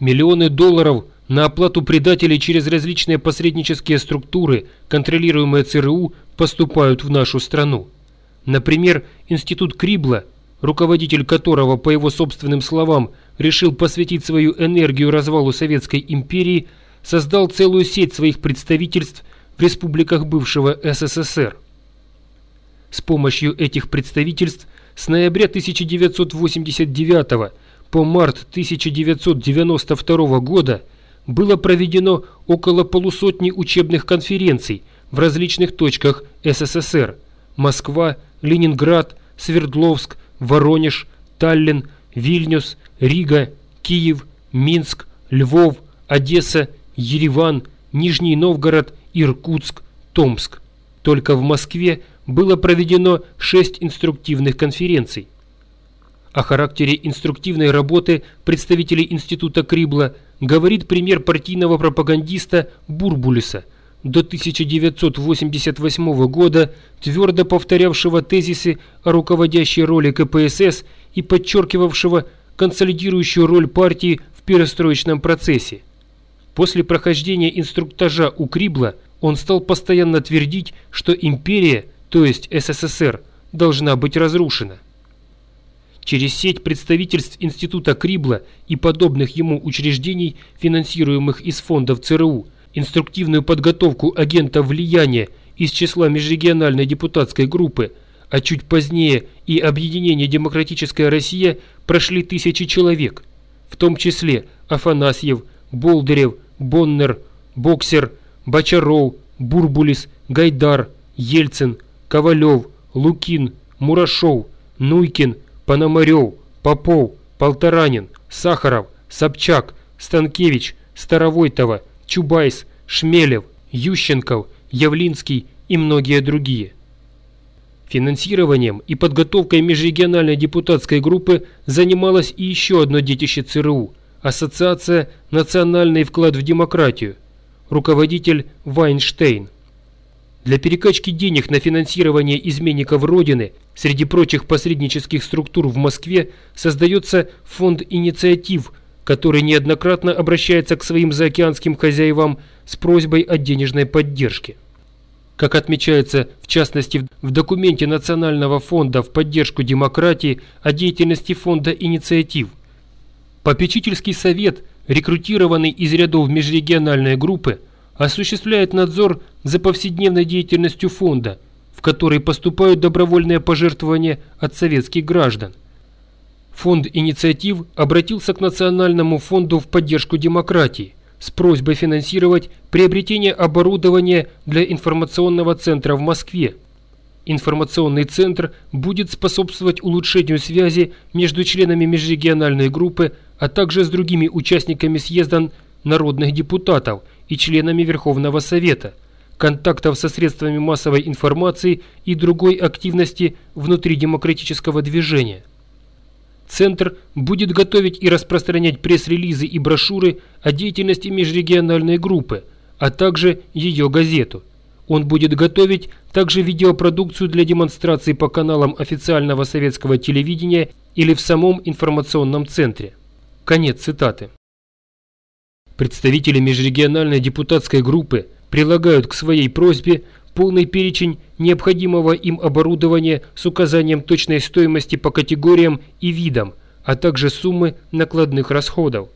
Миллионы долларов на оплату предателей через различные посреднические структуры, контролируемые ЦРУ, поступают в нашу страну. Например, Институт Крибла, руководитель которого, по его собственным словам, решил посвятить свою энергию развалу Советской империи, создал целую сеть своих представительств в республиках бывшего СССР. С помощью этих представительств с ноября 1989 по март 1992 года было проведено около полусотни учебных конференций в различных точках СССР – Москва, Ленинград, Свердловск, Воронеж, Таллин, Вильнюс, Рига, Киев, Минск, Львов, Одесса, Ереван, Нижний Новгород, Иркутск, Томск. Только в Москве было проведено шесть инструктивных конференций. О характере инструктивной работы представителей Института Крибла говорит пример партийного пропагандиста Бурбулиса, до 1988 года твердо повторявшего тезисы о руководящей роли КПСС и подчеркивавшего консолидирующую роль партии в перестроечном процессе. После прохождения инструктажа у Крибла он стал постоянно твердить, что империя, то есть СССР, должна быть разрушена. Через сеть представительств Института Крибла и подобных ему учреждений, финансируемых из фондов ЦРУ, инструктивную подготовку агента влияния из числа межрегиональной депутатской группы, а чуть позднее и объединение «Демократическая Россия» прошли тысячи человек, в том числе Афанасьев, Болдырев, Боннер, Боксер, Бочаров, Бурбулис, Гайдар, Ельцин, Ковалев, Лукин, Мурашов, Нуйкин, Пономарев, Попов, Полторанин, Сахаров, Собчак, Станкевич, Старовойтова, Чубайс, Шмелев, Ющенков, Явлинский и многие другие. Финансированием и подготовкой межрегиональной депутатской группы занималась и еще одно детище ЦРУ – Ассоциация «Национальный вклад в демократию», руководитель Вайнштейн. Для перекачки денег на финансирование изменников Родины среди прочих посреднических структур в Москве создается фонд инициатив, который неоднократно обращается к своим заокеанским хозяевам с просьбой о денежной поддержке. Как отмечается в частности в документе Национального фонда в поддержку демократии о деятельности фонда инициатив, попечительский совет, рекрутированный из рядов межрегиональной группы, осуществляет надзор за повседневной деятельностью фонда, в который поступают добровольные пожертвования от советских граждан. Фонд инициатив обратился к Национальному фонду в поддержку демократии с просьбой финансировать приобретение оборудования для информационного центра в Москве. Информационный центр будет способствовать улучшению связи между членами межрегиональной группы, а также с другими участниками съезда народных депутатов и членами Верховного Совета, контактов со средствами массовой информации и другой активности внутри демократического движения. Центр будет готовить и распространять пресс-релизы и брошюры о деятельности межрегиональной группы, а также ее газету. Он будет готовить также видеопродукцию для демонстрации по каналам официального советского телевидения или в самом информационном центре. Конец цитаты. Представители межрегиональной депутатской группы прилагают к своей просьбе полный перечень необходимого им оборудования с указанием точной стоимости по категориям и видам, а также суммы накладных расходов.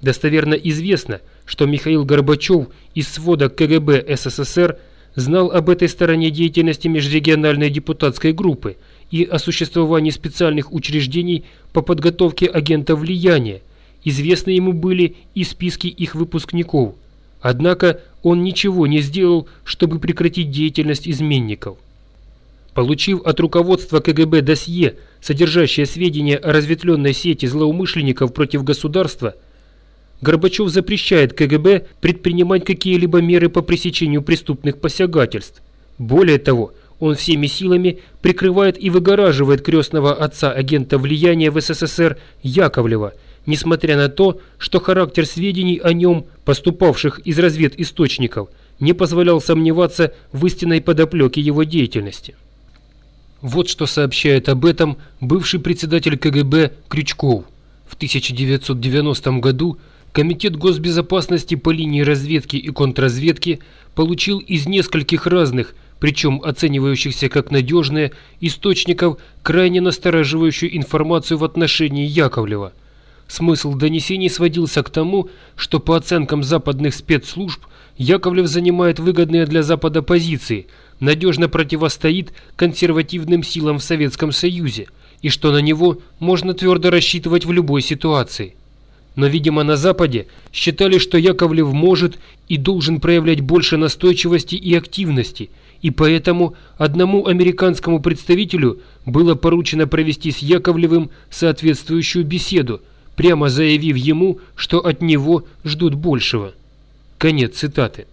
Достоверно известно, что Михаил Горбачев из свода КГБ СССР знал об этой стороне деятельности межрегиональной депутатской группы и о существовании специальных учреждений по подготовке агентов влияния, Известны ему были и списки их выпускников. Однако он ничего не сделал, чтобы прекратить деятельность изменников. Получив от руководства КГБ досье, содержащее сведения о разветвленной сети злоумышленников против государства, Горбачев запрещает КГБ предпринимать какие-либо меры по пресечению преступных посягательств. Более того, он всеми силами прикрывает и выгораживает крестного отца агента влияния в СССР Яковлева – несмотря на то, что характер сведений о нем, поступавших из разведисточников, не позволял сомневаться в истинной подоплеке его деятельности. Вот что сообщает об этом бывший председатель КГБ Крючков. В 1990 году Комитет госбезопасности по линии разведки и контрразведки получил из нескольких разных, причем оценивающихся как надежные, источников крайне настораживающую информацию в отношении Яковлева. Смысл донесений сводился к тому, что по оценкам западных спецслужб Яковлев занимает выгодные для Запада позиции, надежно противостоит консервативным силам в Советском Союзе и что на него можно твердо рассчитывать в любой ситуации. Но, видимо, на Западе считали, что Яковлев может и должен проявлять больше настойчивости и активности, и поэтому одному американскому представителю было поручено провести с Яковлевым соответствующую беседу, прямо заявив ему, что от него ждут большего. Конец цитаты.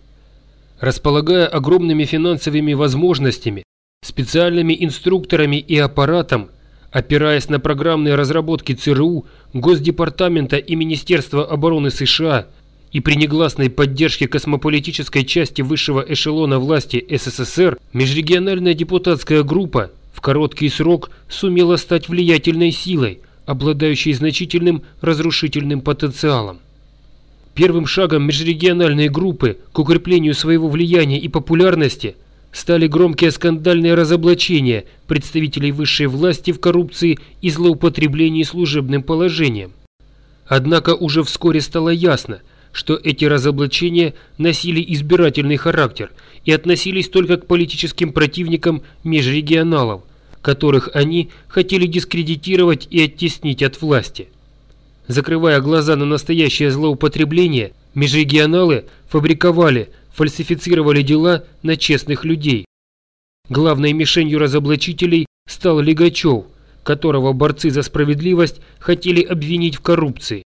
Располагая огромными финансовыми возможностями, специальными инструкторами и аппаратом, Опираясь на программные разработки ЦРУ, Госдепартамента и Министерства обороны США и при негласной поддержке космополитической части высшего эшелона власти СССР, межрегиональная депутатская группа в короткий срок сумела стать влиятельной силой, обладающей значительным разрушительным потенциалом. Первым шагом межрегиональной группы к укреплению своего влияния и популярности – стали громкие скандальные разоблачения представителей высшей власти в коррупции и злоупотреблении служебным положением. Однако уже вскоре стало ясно, что эти разоблачения носили избирательный характер и относились только к политическим противникам межрегионалов, которых они хотели дискредитировать и оттеснить от власти. Закрывая глаза на настоящее злоупотребление, межрегионалы фабриковали фальсифицировали дела на честных людей. Главной мишенью разоблачителей стал Лигачев, которого борцы за справедливость хотели обвинить в коррупции.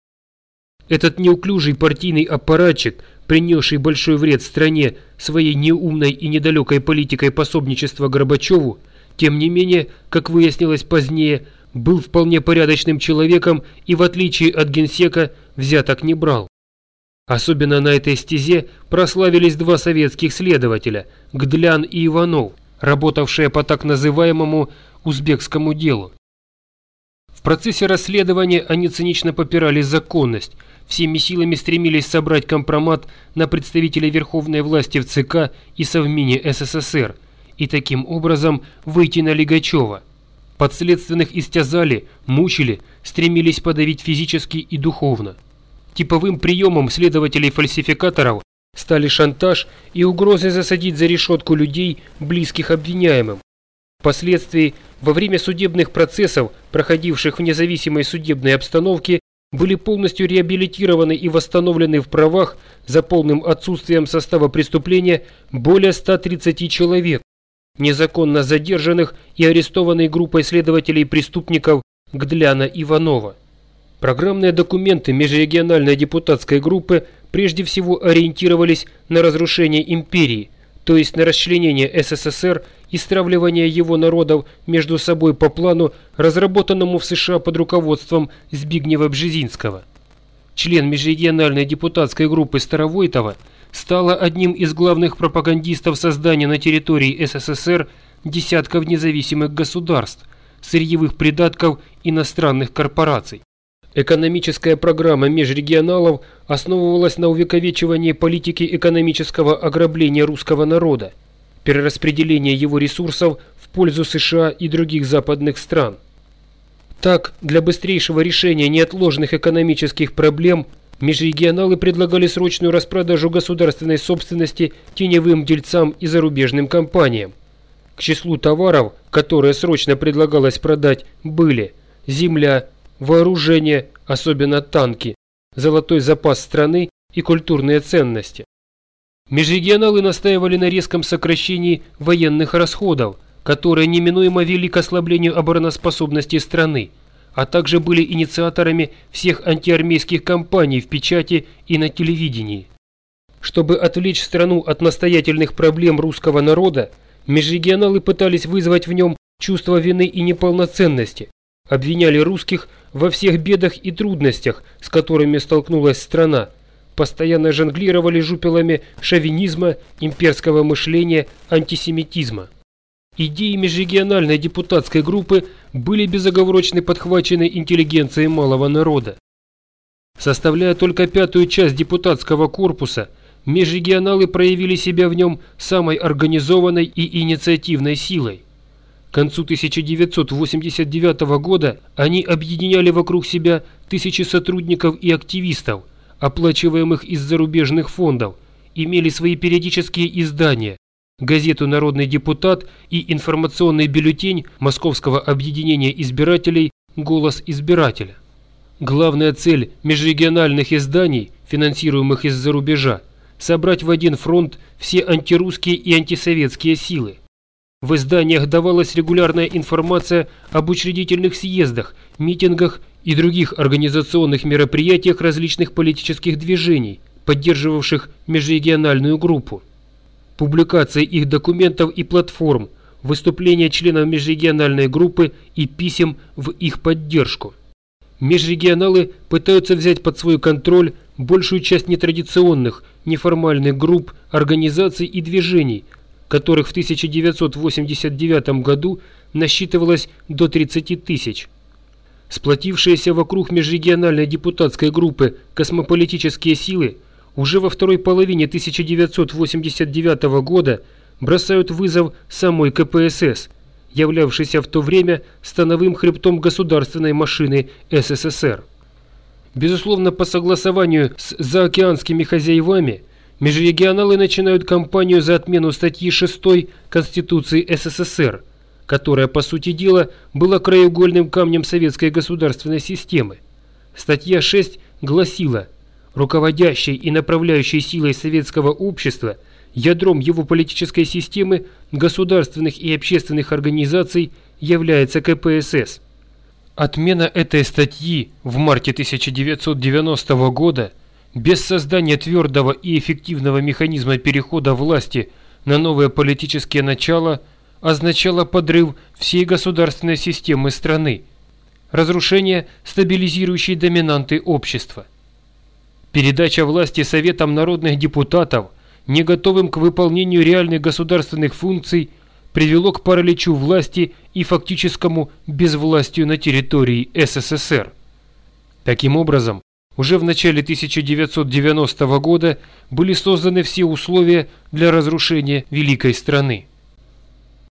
Этот неуклюжий партийный аппаратчик, принесший большой вред стране своей неумной и недалекой политикой пособничества Горбачеву, тем не менее, как выяснилось позднее, был вполне порядочным человеком и в отличие от генсека взяток не брал. Особенно на этой стезе прославились два советских следователя – Гдлян и Иванов, работавшие по так называемому узбекскому делу. В процессе расследования они цинично попирали законность, всеми силами стремились собрать компромат на представителей верховной власти в ЦК и Совмине СССР и таким образом выйти на Лигачева. Подследственных истязали, мучили, стремились подавить физически и духовно. Типовым приемом следователей-фальсификаторов стали шантаж и угрозы засадить за решетку людей, близких обвиняемым. Впоследствии, во время судебных процессов, проходивших в независимой судебной обстановке, были полностью реабилитированы и восстановлены в правах за полным отсутствием состава преступления более 130 человек, незаконно задержанных и арестованной группой следователей-преступников Гдляна Иванова. Программные документы межрегиональной депутатской группы прежде всего ориентировались на разрушение империи, то есть на расчленение СССР и стравливание его народов между собой по плану, разработанному в США под руководством Збигнева Бжезинского. Член межрегиональной депутатской группы Старовойтова стала одним из главных пропагандистов создания на территории СССР десятков независимых государств, сырьевых придатков иностранных корпораций. Экономическая программа межрегионалов основывалась на увековечивании политики экономического ограбления русского народа, перераспределения его ресурсов в пользу США и других западных стран. Так, для быстрейшего решения неотложных экономических проблем межрегионалы предлагали срочную распродажу государственной собственности теневым дельцам и зарубежным компаниям. К числу товаров, которые срочно предлагалось продать, были земля, вооружение, особенно танки, золотой запас страны и культурные ценности. Межрегионалы настаивали на резком сокращении военных расходов, которые неминуемо вели к ослаблению обороноспособности страны, а также были инициаторами всех антиармейских кампаний в печати и на телевидении. Чтобы отвлечь страну от настоятельных проблем русского народа, межрегионалы пытались вызвать в нем чувство вины и неполноценности, обвиняли русских во всех бедах и трудностях, с которыми столкнулась страна, постоянно жонглировали жупелами шовинизма, имперского мышления, антисемитизма. Идеи межрегиональной депутатской группы были безоговорочно подхвачены интеллигенцией малого народа. Составляя только пятую часть депутатского корпуса, межрегионалы проявили себя в нем самой организованной и инициативной силой. К концу 1989 года они объединяли вокруг себя тысячи сотрудников и активистов, оплачиваемых из зарубежных фондов, имели свои периодические издания, газету «Народный депутат» и информационный бюллетень Московского объединения избирателей «Голос избирателя». Главная цель межрегиональных изданий, финансируемых из-за рубежа, собрать в один фронт все антирусские и антисоветские силы. В изданиях давалась регулярная информация об учредительных съездах, митингах и других организационных мероприятиях различных политических движений, поддерживавших межрегиональную группу. Публикация их документов и платформ, выступления членов межрегиональной группы и писем в их поддержку – Межрегионалы пытаются взять под свой контроль большую часть нетрадиционных, неформальных групп, организаций и движений, которых в 1989 году насчитывалось до 30 тысяч. Сплотившиеся вокруг межрегиональной депутатской группы космополитические силы уже во второй половине 1989 года бросают вызов самой КПСС – являвшийся в то время становым хребтом государственной машины СССР. Безусловно, по согласованию с заокеанскими хозяевами, межрегионалы начинают кампанию за отмену статьи 6 Конституции СССР, которая, по сути дела, была краеугольным камнем советской государственной системы. Статья 6 гласила «Руководящей и направляющей силой советского общества – Ядром его политической системы государственных и общественных организаций является КПСС. Отмена этой статьи в марте 1990 года без создания твердого и эффективного механизма перехода власти на новое политическое начало означала подрыв всей государственной системы страны, разрушение стабилизирующей доминанты общества. Передача власти Советам народных депутатов – не готовым к выполнению реальных государственных функций, привело к параличу власти и фактическому безвластию на территории СССР. Таким образом, уже в начале 1990 года были созданы все условия для разрушения великой страны.